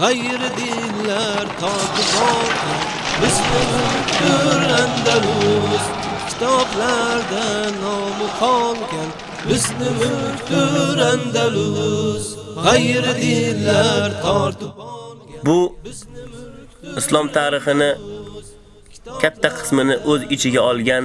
g'ayri dinlar totib olgan bizni mulkdir kitoblarda nomi qolgan bizni mulkdir hayr g'ayri dinlar tortib Bu islom tarixini katta qismini o'z ichiga olgan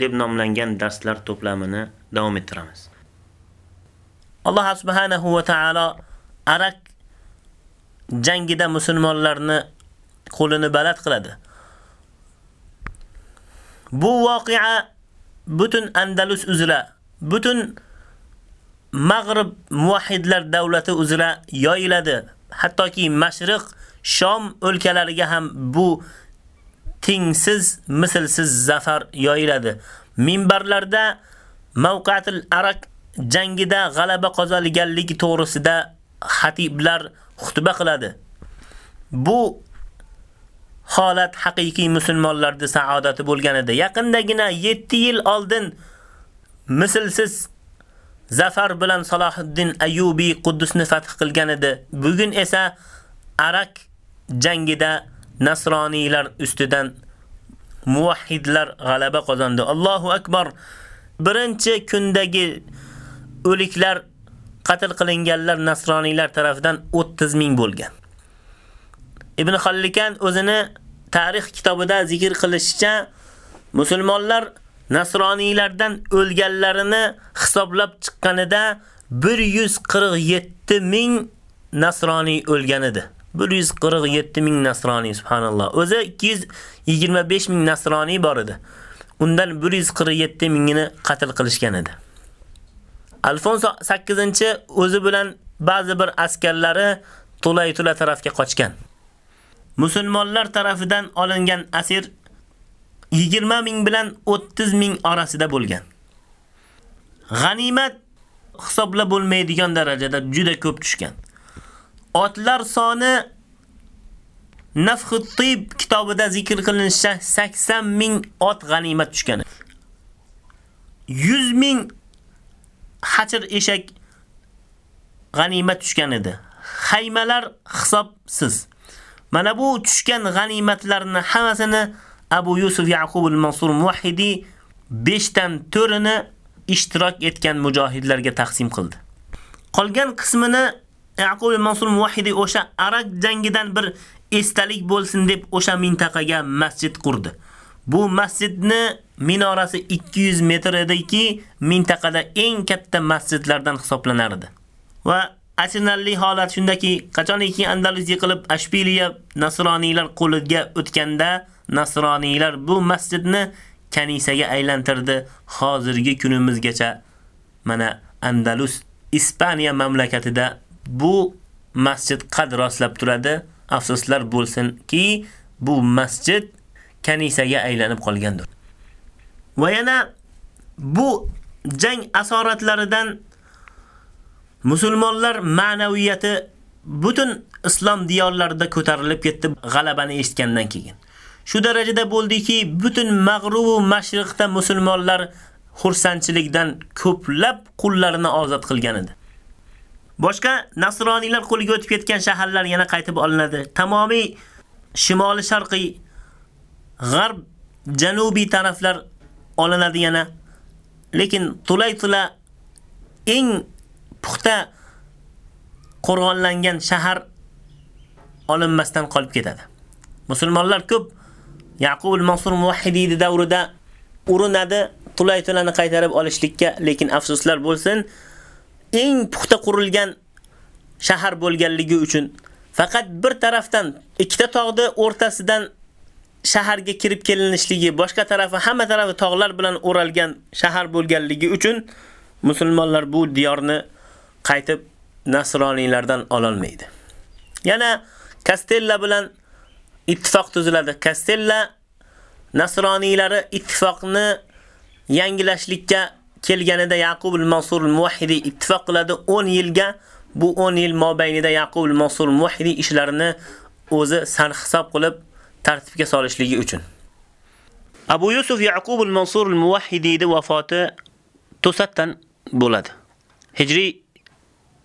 deb nomlangan darslar to'plamini davom ettiramiz. Alloh subhanahu va taolo Arak jangida musulmonlarni qo'lini baland qiladi. Bu voqea butun Andalus uzra, butun Mag'rib muvahhidlar davlati uzra yoyiladi. Hattoki Mashriq Shom o'lkalariga ham bu tengsiz, mislsiz zafar yoyiladi. Minbarlarda Mavqatul Arak jangida g'alaba qozonganligi to'g'risida xatiblar xutba qiladi. Bu holat haqiqiy musulmonlarning saodati bo'lgan edi. Yaqindagina 7 yil oldin mislsiz zafar bilan Salohiddin Ayyubi Quddusni fath qilgan edi. Bugun esa Arak jangida nasroniylar ustidan muvahhidlar g'alaba qozondi. Allohu akbar. Birinchi kundagi o'liklar qatl qilinganlar nasroniylar tomonidan 30 ming bo'lgan. Ibn Xallikan o'zini tarix kitobida zikr qilishicha musulmonlar nasroniylardan o'lganlarini hisoblab chiqqanida 147 ming nasroniy o'lgan edi. 147 ming nasroniy subhanalloh. O'zi 225 ming nasroniy bor edi. Undan 147 mingini qatl qilishgan edi. Alfonso 8-chi o'zi bilan ba'zi bir askarlari Tulaytula tarafga qochgan. Musulmonlar tarafidan olingan asir 20 ming bilan 30 ming orasida bo'lgan. G'animat hisoblab bo'lmaydigan darajada juda ko'p tushgan. Otlar soni Nafhut Tib kitobida zikr qilinishicha 80 ming ot g'animat tushgan. 100 ming hachir eshak g'animat tushgan edi. Xaymalar hisobsiz. Mana bu tushgan g'animatlarni hammasini Abu Yusuf Yaqub al-Mansur Muwahhidi 5 dan 4ini ishtirok etgan mujohidlarga taqsim qildi. Qolgan qismini Yaqub al-Mansur Muvahhidi o'sha Arak jangidan bir esdalik bo'lsin deb o'sha mintaqaga masjid qurdi. Bu masjidni minorasi 200 metr ediki, mintaqada eng katta masjidlardan hisoblanardi. Va achinarli holat shundaki, qachoniki Andalus yiqilib Ashbiliya nasroniylar qo'liga o'tganda, nasroniylar bu masjidni kanisaga aylantirdi. Hozirgi kunimizgacha mana Andalus Ispaniya mamlakatida bu masjid qad rostlab turadi. Afsuslar bo'lsinki, bu masjid kanisaga aylanib qolgandir. Va yana bu jang asoratlaridan musulmonlar ma'naviyati butun islom diyorlarida ko'tarilib ketdi g'alabani eshitgandan keyin. Shu darajada bo'ldiki, butun Mag'rub va Mashriqda musulmonlar xursandchilikdan ko'plab qullarini ozod qilgan edi. Boshqa nasroniylar qo'liga o'tib ketgan shaharlar yana qaytib olinadi. Tamomiy shimoli sharqiy, g'arb, janubiy taraflar olinadi yana. Lekin Tulaytula eng puxta qo'rg'onlangan shahar olinmasdan qolib ketadi. Musulmonlar ko'p Yaqub al-Mansur Muvahhidi davrida urinadi Tulaytulani qaytarib olishlikka, lekin afsuslar bo'lsin, eng puxta qurilgan shahar bo'lganligi uchun faqat bir tarafdan ikkita tog'ni o'rtasidan shaharga kirib kelinishligi, boshqa tarafi hamma tarafi tog'lar bilan o'ralgan shahar bo'lganligi uchun musulmonlar bu diyorni qaytib nasroniylardan ololmaydi. Yana Kastella bilan ittifoq tuziladi. Kastella nasroniylari ittifoqni yangilashlikka kelganida Yaqub al-Mansur al-Muwahhidi ittifoq qiladi 10 yilga. Bu 10 yil mobaynida Yaqub al-Mansur al-Muwahhidi ishlarini o'zi san hisob qilib tartibga solishligi uchun. Abu Yusuf Yaqub al-Mansur al-Muwahhidi vafoti to'satdan bo'ladi. Hijriy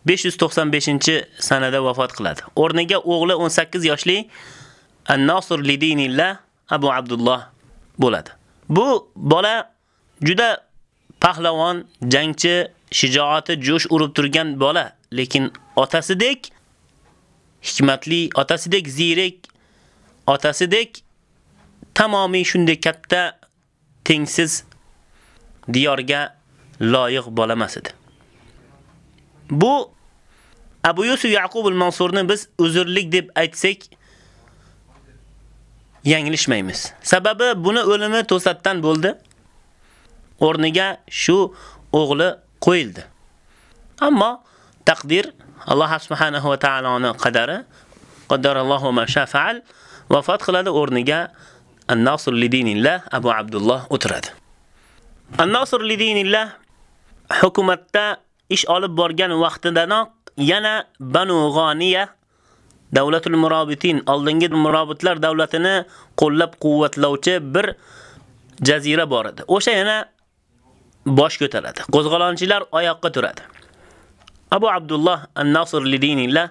595-sanada vafot qiladi. O'rniga o'g'li 18 yoshli An-Nasr lidinillah Abu Abdullah bo'ladi. Bu bola juda pahlavon, jangchi, shijoati jo'sh urib turgan bola, lekin otasidek hikmatli, otasidek ziyrak, otasidek tamomiy shunday katta tengsiz diyorga loyiq bola emas edi. Bu Abu Yusuf Yaqub al-Mansurni biz uzrlik deb aytsak yanglishmaymiz. Sababi buni o'limi to'satdan bo'ldi. O'rniga shu o'g'li qo'yildi. Ammo taqdir Alloh subhanahu va taoloning qadari qaddarallohu ma shafa'al vafot qiladi o'rniga An-Nasr lidinillah Abu Abdullah o'tiradi. An-Nasr lidinillah hukumatda ish olib borgan vaqtidanoq yana Banu G'oniya Davlatul Murabitin oldingi murabitlar davlatini qo'llab-quvvatlovchi bir jazira bor edi. O'sha yana bosh ko'taradi. Qo'zg'alonchilar oyoqqa turadi. Abu Abdullah An-Nasr lidinillah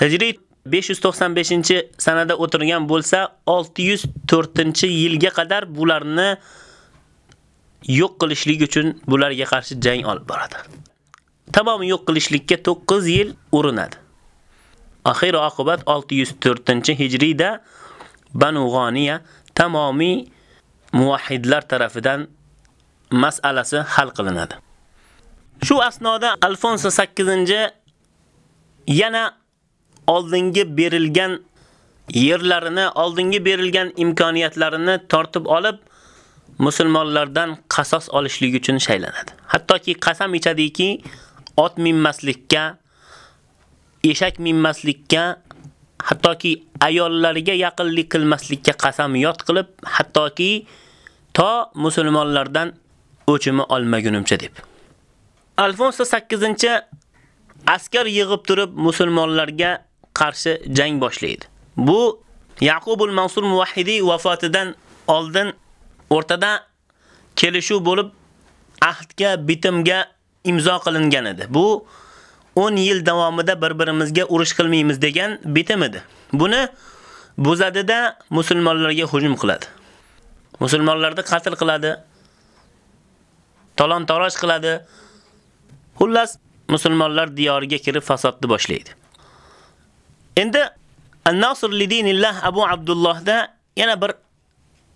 Hijriy 595-sanada o'tirgan bo'lsa, 604-yilga qadar bularni yo'q qilishlik uchun bularga qarshi jang olib boradi. Tamom yo'q qilishlikka 9 yil urinadi. Oxir oqibat 604-hijriyda Banu G'oniya tamomiy muvahhidlar tarafidan mas'alasi hal qilinadi. Shu asnoda Alfonso 8 yana oldingi berilgan yerlarini, oldingi berilgan imkoniyatlarini tortib olib musulmonlardan qasos olishlik uchun shaylanadi. Hattoki qasam ichadiki, ot minmaslikka, eshak minmaslikka, hattoki ayollariga yaqinlik qilmaslikka qasamyod qilib, hattoki to musulmonlardan o'chimi olmagunimcha deb. Alfonso 8 askar yig'ib turib musulmonlarga qarshi jang boshlaydi. Bu Yaqubul Mansur Muvahhidi vafotidan oldin o'rtada kelishuv bo'lib ahdga, bitimga imzo qilingan edi. Bu 10 yil davomida bir-birimizga urush qilmaymiz degan bitim edi. Buni buzadida musulmonlarga hujum qiladi. Musulmonlarni qatl qiladi. Talon-taroj qiladi. Xullas, musulmonlar diyoriga kirib fasodni boshlaydi. Endi An-Nasr lidinillah Abu Abdullohda yana bir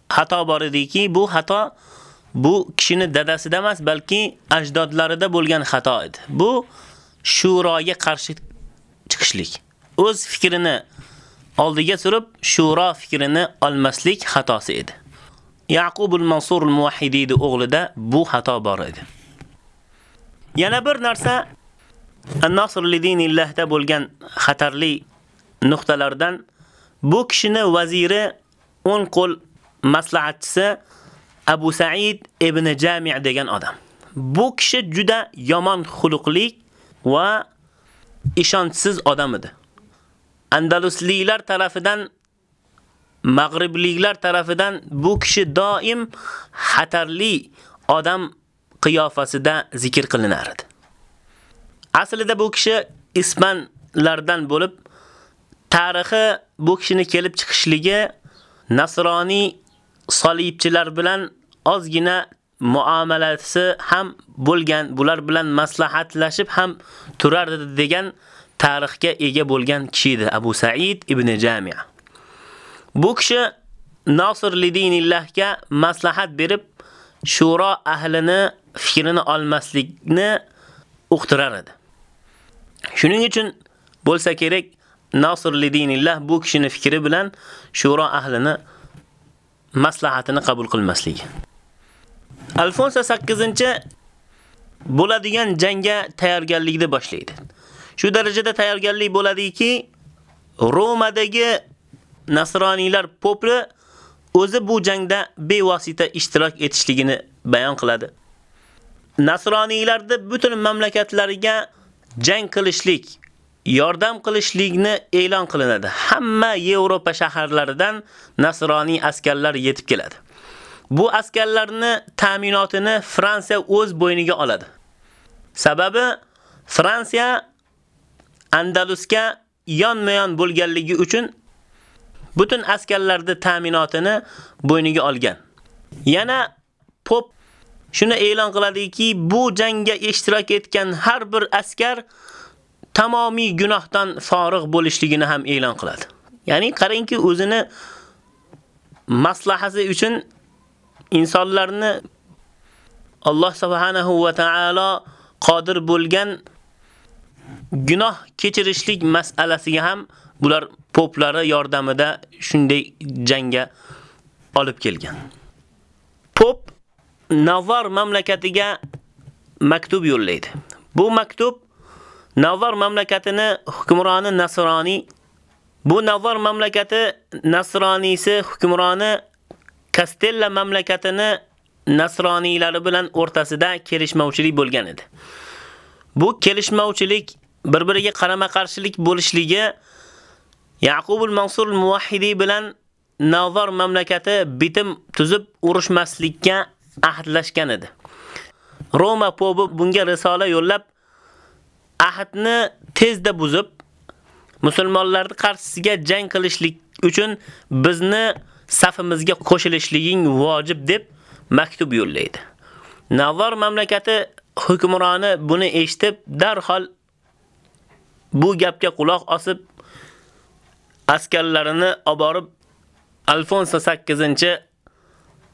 xato bor ediki, bu xato bu kishini dadasida emas, balki ajdodlarida bo'lgan xato edi. Bu shuroga qarshi chiqishlik. O'z fikrini oldiga surib, shuro fikrini olmaslik xatosi edi. Yaqub al-Mansur al-Muwahhidi o'g'lida bu xato bor edi. Yana bir narsa An-Nasr lidinillahda bo'lgan xatarli nuqtalardan bu kishini vaziri 10 qo'l maslahatchisi Abu Sa'id ibn Jami' degan odam. Bu kishi juda yomon xuluqli va ishonchsiz odam edi. Andalusliklar tarafidan Mag'ribliklar tarafidan bu kishi doim xatarli odam qiyofasida zikr qilinar edi. Aslida bu kishi ispanlardan bo'lib, tarixi bu kishini kelib chiqishligi nasroniy solibchilar bilan ozgina muomalasi ham bo'lgan, bular bilan maslahatlashib ham turardi degan tarixga ega bo'lgan kishi edi Abu Sa'id ibn Jami'. Bu kishi Nasr lidinillahga maslahat berib, shuro ahlini fikrini olmaslikni uqtirar edi. Shuning uchun bo'lsa kerak Nasr lidinillah bu kishini fikri bilan shuro ahlini maslahatini qabul qilmasligi. Alfonso 8-chi bo'ladigan jangga tayyorgarlikni boshlaydi. Shu darajada tayyorgarlik bo'ladiki, Romadagi nasroniylar popli o'zi bu jangda bevosita ishtirok etishligini bayon qiladi. Nasroniylarda butun mamlakatlariga jang qilishlik, yordam qilishlikni e'lon qilinadi. Hamma Yevropa shaharlaridan nasroniy askarlar yetib keladi. Bu askarlarni ta'minotini Fransiya o'z bo'yniga oladi. Sababi Fransiya Andalusga yonma-yon bo'lganligi uchun butun askarlarni ta'minotini bo'yniga olgan. Yana pop shuni e'lon qiladiki, bu jangga ishtirok etgan har bir askar tamomiy gunohdan forig' bo'lishligini ham e'lon qiladi. Ya'ni qarangki, o'zini maslahati uchun insonlarni Alloh subhanahu va taolo qodir bo'lgan gunoh kechirishlik masalasiga ham bular poplari yordamida shunday jangga olib kelgan. Pop Navar mamlakatiga maktub yo'llaydi. Bu maktub Navar mamlakatini hukmroni Nasroniy Bu Navar mamlakati Nasroniysi hukmroni Kastella mamlakatini Nasroniylari bilan o'rtasida kelishmovchilik bo'lgan edi. Bu kelishmovchilik bir-biriga qarama-qarshilik bo'lishligi Yaqubul Mansur Muvahhidi bilan Navar mamlakati bitim tuzib urushmaslikka ahdlashgan edi. Roma popi bunga risola yo'llab ahdni tezda buzib musulmonlarni qarshisiga jang qilishlik uchun bizni safimizga qo'shilishliging vojib deb maktub yo'llaydi. Navar mamlakati hukmroni buni eshitib, darhol bu gapga quloq osib askarlarini oborib Alfonso 8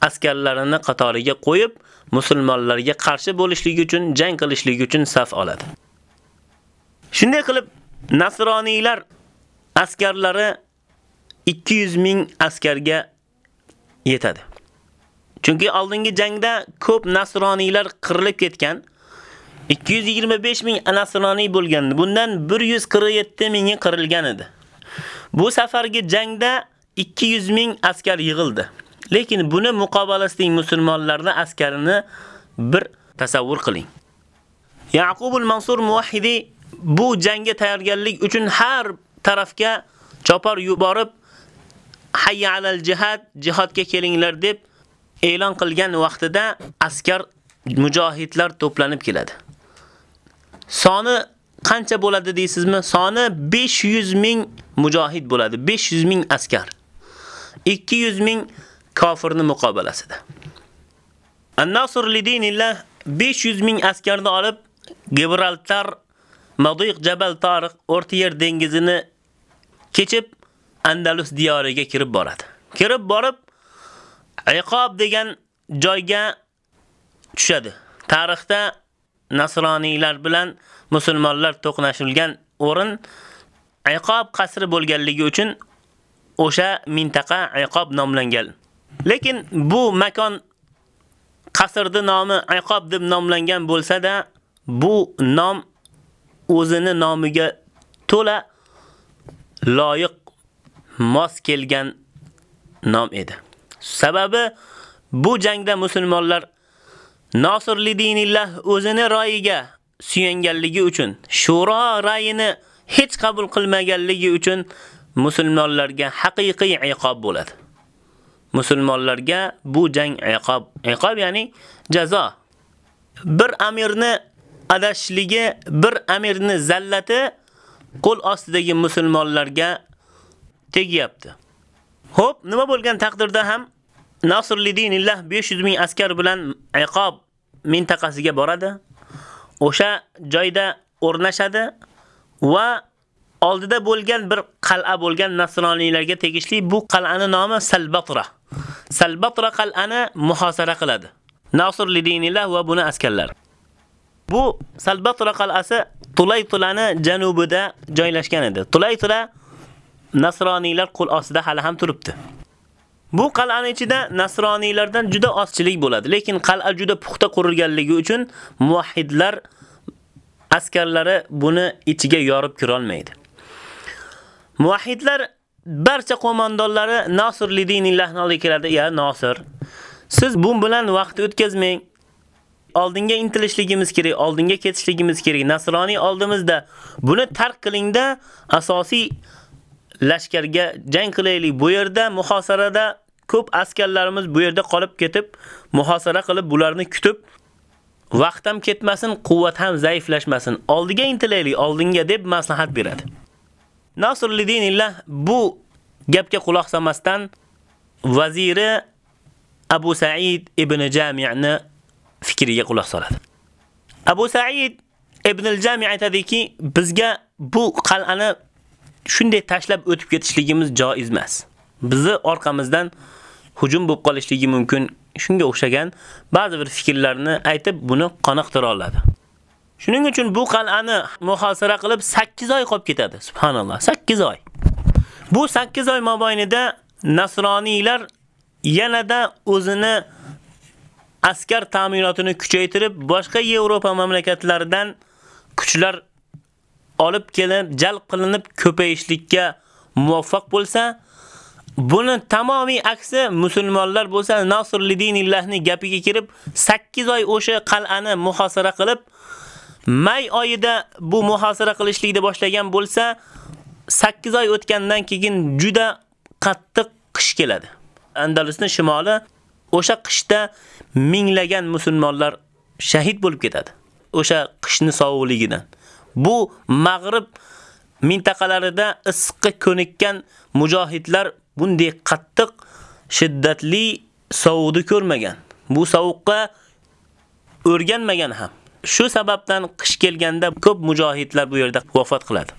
askarlarini qatoriga qo'yib, musulmonlarga qarshi bo'lishligi uchun jang qilishligi uchun saf oladi. Shunday qilib nasroniylar askarlari 200 ming askarga yetadi. Chunki oldingi jangda ko'p nasroniylar qirilib ketgan. 225 ming nasroniy bo'lgan. Bundan 147 mingi qirilgan edi. Bu safargi jangda 200 ming askar yig'ildi. Lekin buni muqobalasidagi musulmonlarning askarini bir tasavvur qiling. Yaqubul Mansur Muvahhidi bu jangga tayyorgarlik uchun har tarafga chopar yuborib hayya alal jihad, jihodga kelinglar deb e'lon qilgan vaqtida askar mujohidlar to'planib keladi. Soni qancha bo'ladi deysizmi? Soni 500 ming mujohid bo'ladi, 500 ming askar. 200 ming kofirni muqobalasida. An-Nasr lidinillah 500 ming askarni olib Gibraltar, Madiq Jabal Tariq O'rta Yer dengizini kechib Andalus diyoriga kirib boradi. Kirib borib Iqob degan joyga tushadi. Tarixda nasroniylar bilan musulmonlar to'qnashilgan o'rin Iqob qasri bo'lganligi uchun o'sha mintaqa Iqob nomlangan. Lekin bu makon qasrdi nomi Iqob deb nomlangan bo'lsa-da, bu nom o'zini nomiga to'la loyiq mos kelgan nom edi. Sababi bu jangda musulmonlar Nasr lidinillah o'zini royiga suyanganligi uchun, shuro rayini hech qabul qilmaganligi uchun musulmonlarga haqiqiy iqob bo'ladi. Musulmonlarga bu jang iqob. Iqob ya'ni jazo. Bir amirni adashligi, bir amirni zallati qo'l ostidagi musulmonlarga tegyapti. Xo'p, nima bo'lgan taqdirda ham Nasrliddinillah 500 ming askar bilan Iqob mintaqasiga boradi. O'sha joyda o'rnashadi va oldida bo'lgan bir qal'a bo'lgan nasroniylarga tegishli bu qal'ani nomi Salbatra. Salbatra qal'ani muhosara qiladi. Nasr lidinillah va buni askarlar. Bu Salbatra qal'asi Tulaytulani janubida joylashgan edi. Tulaytula nasroniylar qo'l ostida hali ham turibdi. Bu qal'aning ichida nasroniylardan juda ozchilik bo'ladi, lekin qal'a juda puxta qurilganligi uchun muvahhidlar askarlari buni ichiga yorib kira olmaydi. Muvahhidlar barcha qo'mondonlari Nasr lidinillahni oldiga keladi, "Ya Nasr, siz bu bilan vaqt o'tkazmang. Oldinga intilishligimiz kerak, oldinga ketishligimiz kerak. Nasroniy oldimizda. Buni tark qilingda asosiy lashkarga jang qilaylik. Bu yerda muhosarada ko'p askarlarimiz bu yerda qolib ketib, muhosara qilib bularni kutib vaqt ham ketmasin, quvvat ham zaiflashmasin. Oldiga intilaylik, oldinga deb maslahat beradi. Nasruddinillah bu gapga quloq solmasdan vaziri Abu Sa'id ibn Jami'ni fikriga quloq soladi. Abu Sa'id ibn al-Jami' aytadiki, bizga bu qal'ani shunday tashlab o'tib ketishligimiz joiz emas. Bizi orqamizdan hujum bo'lib qolishligi mumkin. Shunga o'xshagan ba'zi bir fikrlarni aytib buni qoniqtira oladi. Shuning uchun bu qal'ani muhosara qilib 8 oy qolib ketadi. Subhanalloh, 8 oy. Bu 8 oy mobaynida nasroniylar yanada o'zini askar ta'minotini kuchaytirib, boshqa Yevropa mamlakatlaridan kuchlar olib kelib, jalb qilinib ko'payishlikka muvaffaq bo'lsa, buni tamomiy aksi musulmonlar bo'lsa, Nasruddinillahning gapiga kirib, 8 oy o'sha qal'ani muhosara qilib, may oyida bu muhosara qilishlikni boshlagan bo'lsa, 8 oy o'tgandan keyin juda qattiq qish keladi. Andalusning shimoli o'sha qishda minglagan musulmonlar shahid bo'lib ketadi. O'sha qishni sovuqligidan. Bu Mag'rib mintaqalarida issiqqa ko'nikkan mujohidlar bunday qattiq shiddatli sovuqni ko'rmagan. Bu sovuqqa o'rganmagan ham. Shu sababdan qish kelganda ko'p mujohidlar bu yerda vafot qiladi.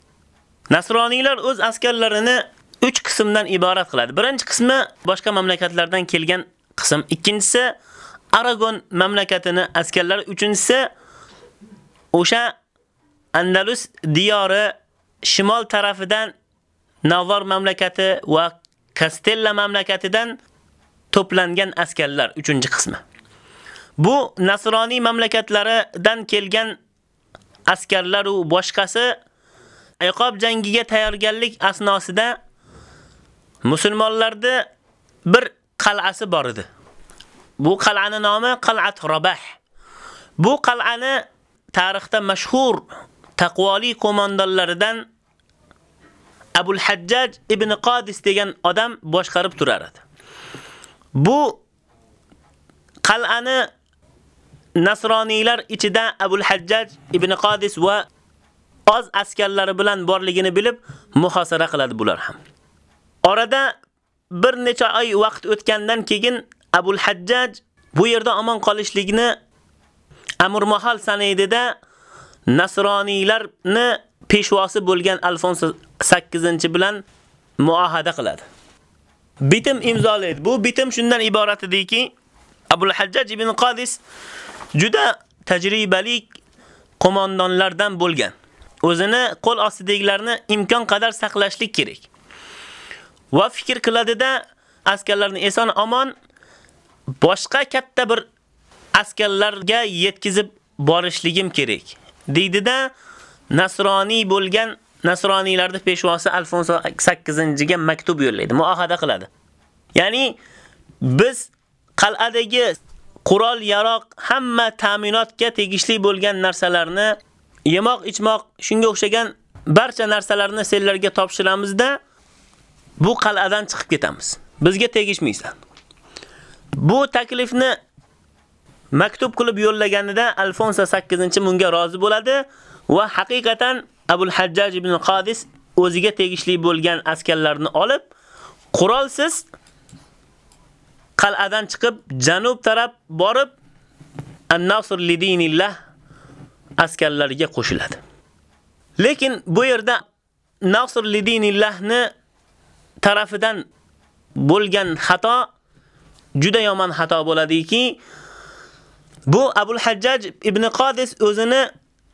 Nasroniylar o'z askarlarini 3 qismdan iborat qiladi. Birinchi qismi boshqa mamlakatlardan kelgan qism, ikkinchisi Aragon mamlakatini askarlari, uchinchisi o'sha Andalus diyori shimol tarafidan Navar mamlakati va Kastella mamlakatidan to'plangan askarlar 3-qismi. Bu nasroniy mamlakatlaridan kelgan askarlar u boshqasi Ayqob jangiga tayyorgarlik asnosida musulmonlarda bir qal'asi bor edi. Bu qal'aning nomi Qal'at Rabah. Bu qal'ani tarixda mashhur taqvoli qo'mondonlaridan Abul Hajjaj ibn Qadis degan odam boshqarib turar edi. Bu qal'ani nasroniylar ichida Abul Hajjaj ibn Qadis va oz askarlari bilan borligini bilib muhosara qiladi bular ham. Orada bir necha oy vaqt o'tgandan keyin Abul Hajjaj bu yerda omon qolishligini Amr Mahal sanaydida nasroniylarni peshvosi bo'lgan Alfonso 8 bilan muohada qiladi. Bitim imzolaydi. Bu bitim shundan iborat ediki, Abul Hajjaj ibn Qadis juda tajribali qo'mondonlardan bo'lgan. O'zini qo'l ostidagilarni imkon qadar saqlashlik kerak. Va fikr qiladida askarlarni eson omon boshqa katta bir askarlarga yetkizib borishligim kerak. Deydida nasroniy bo'lgan nasroniylarning peshvosi Alfonso 8-ga maktub yo'llaydi, muahada qiladi. Ya'ni biz qal'adagi qurol, yaroq, hamma ta'minotga tegishli bo'lgan narsalarni yemoq, ichmoq, shunga o'xshagan barcha narsalarni senlarga topshiramizda bu qal'adan chiqib ketamiz. Bizga tegishmaysan. Bu taklifni maktub qilib yo'llaganida Alfonso 8 bunga rozi bo'ladi va haqiqatan Abul Hajjaj ibn Qadis o'ziga tegishli bo'lgan askarlarni olib, qurolsiz qal'adan chiqib janub taraf borib An-Nasr lidinillah askarlariga qo'shiladi. Lekin bu yerda Nasr lidinillahni tarafidan bo'lgan xato juda yomon xato bo'ladiki, bu Abul Hajjaj ibn Qadis o'zini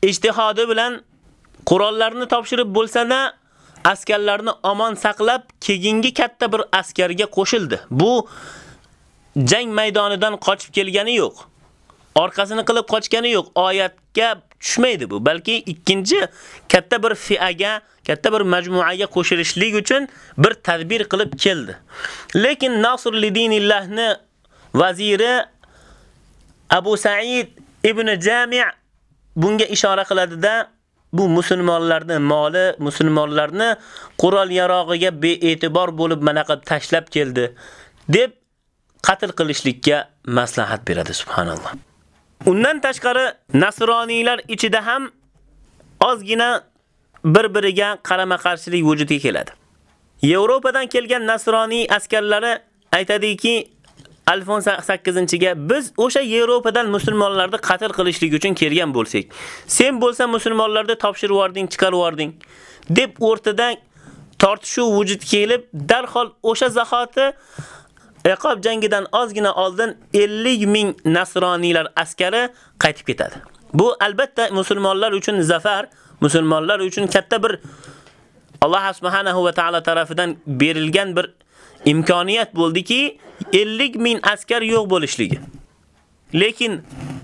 ijtihodi bilan qurollarni topshirib bo'lsa-da, askarlarni omon saqlab, keyingi katta bir askarga qo'shildi. Bu jang maydonidan qochib kelgani yo'q. Orqasini qilib qochgani yo'q. Oyatga tushmaydi bu, balki ikkinchi katta bir fiaga, katta bir majmuaga qo'shilishlik uchun bir tadbir qilib keldi. Lekin Nasr lidinillahni vaziri Abu Sa'id ibn Jami' bunga ishora qiladida bu musulmonlarning moli, musulmonlarni qurol yarog'iga bee'tibor bo'lib manaqa tashlab keldi deb qatl qilishlikka maslahat beradi subhanalloh. Undan tashqari nasroniylar ichida ham ozgina bir-biriga qarama-qarshilik vujudga keladi. Yevropadan kelgan nasroniy askarlari aytadiki, Alfons 8-ga biz o'sha Yevropadan musulmonlarni qatl qilishlik uchun kelgan bo'lsak, sen bo'lsa musulmonlarni topshirib yording, chiqarib yording deb o'rtadan tortishuv vujud kelib, darhol o'sha zahoti Iqob jangidan ozgina oldin 50 ming nasroniylar askari qaytib ketadi. Bu albatta musulmonlar uchun zafar, musulmonlar uchun katta bir Alloh subhanahu va taolo tarafidan berilgan bir imkoniyat bo'ldiki, 50 ming askar yo'q bo'lishligi. Lekin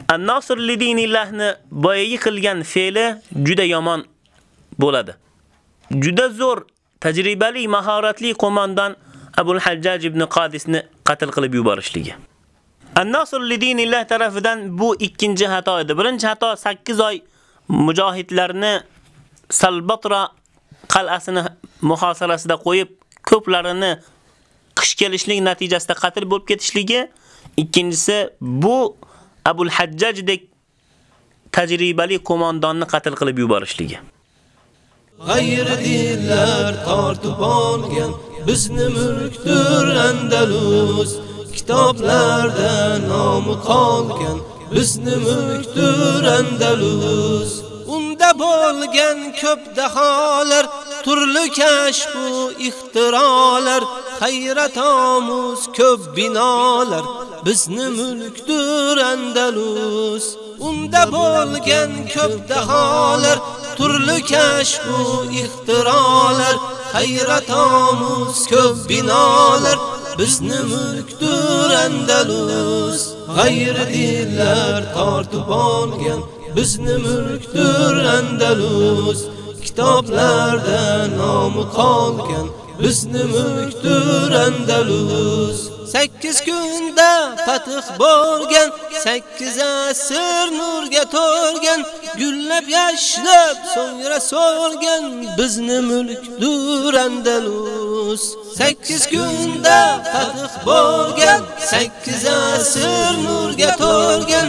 An-Nasr lidinillahni boyagi qilgan fe'li juda yomon bo'ladi. Juda zo'r, tajribali, mahoratli qo'mondan Abul Hajjaj ibn Qadisni qatl qilib yuborishligi. An-Nasr lidinillah tarafidan bu ikkinchi xato edi. Birinchi xato 8 oy mujohidlarni Salbatra qal'asini muhosarasida qo'yib, ko'plarini qish kelishlik natijasida qatl bo'lib ketishligi, ikkinchisi bu Abul Hajjajdek tajribali qo'mondonni qatl qilib yuborishligi. G'ayri dinlar tortib olgan bizni mulkdir Andalus. Kitoblarda nomi qolgan bizni mulkdir Andalus. Unda bo'lgan ko'p daholar turli kashf bu ixtirolar hayrat omuz ko'p binolar. Bizni mulkdir Andalus unda bo'lgan ko'p daholar. Turli kashf bu ixtirolar hayrat omuz ko'p binolar. Bizni mulkdir Andalus g'ayri dillar tortib olgan. Bizni mulkdir Andalus. Kitoblarda nomi qolgan bizni mulkdir Andalus. 8 kunda fath bo'lgan 8 asr nurga to'lgan gullab yashnab so'ngra so'lgan bizni mulkdir Andalus. 8 kunda fath bo'lgan 8 asr nurga to'lgan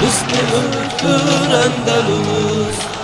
Bizni mulkdir Andalus